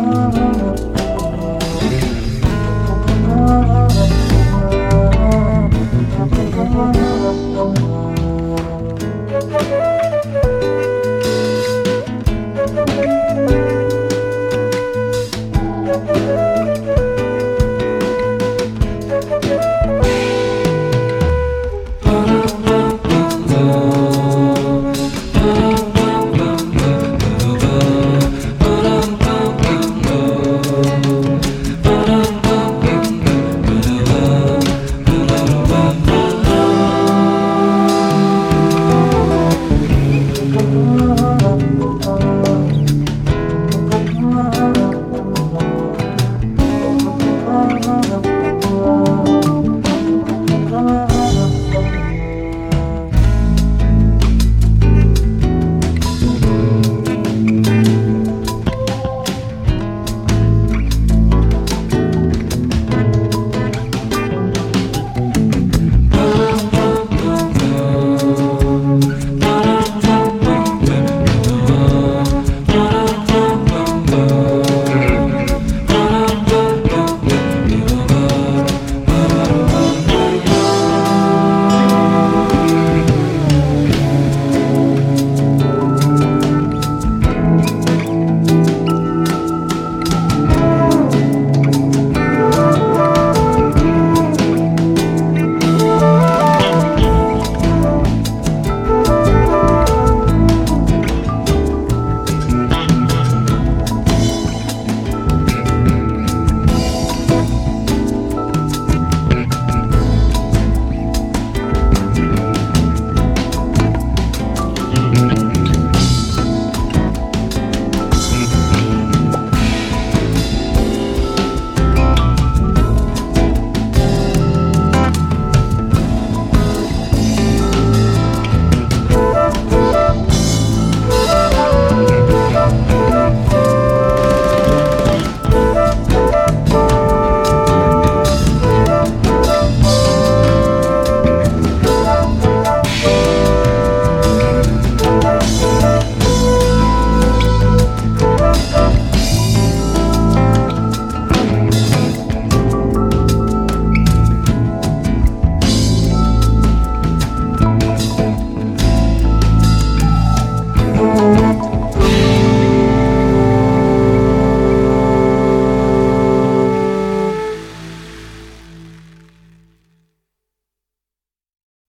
Oh.